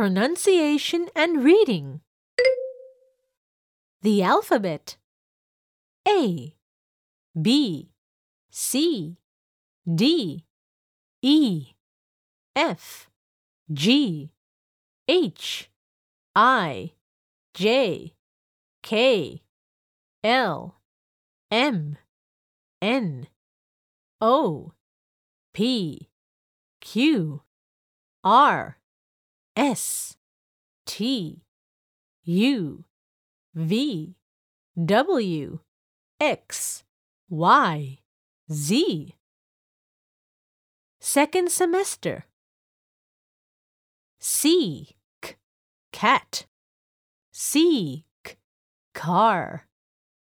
Pronunciation and reading. The alphabet A, B, C, D, E, F, G, H, I, J, K, L, M, N, O, P, Q, R, S, T, U, V, W, X, Y, Z. Second semester. Seek, cat. Seek, car.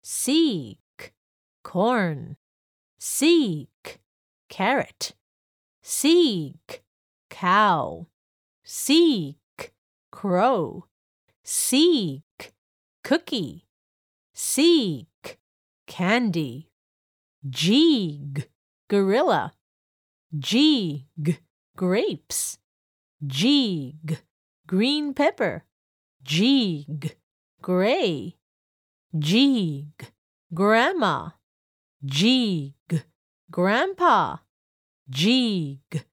Seek, corn. Seek, carrot. Seek, cow. Seek, crow. Seek, cookie. Seek, candy. Jig, gorilla. Jig, grapes. Jig, green pepper. Jig, gray. Jig, grandma. Jig, grandpa. Jig,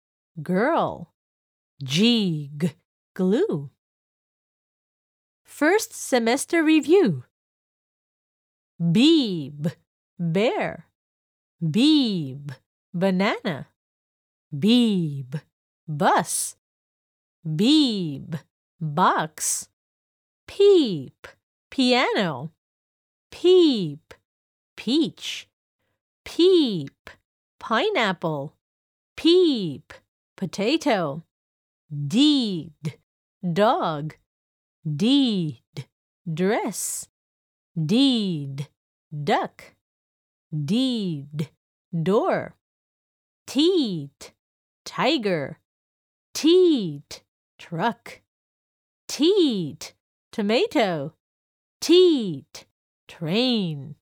girl. Jig, glue. First semester review. Beeb, bear. Beeb, banana. Beeb, bus. Beeb, box. Peep, piano. Peep, peach. Peep, pineapple. Peep, potato. Deed, dog. Deed, dress. Deed, duck. Deed, door. Teat, tiger. Teat, truck. Teat, tomato. Teat, train.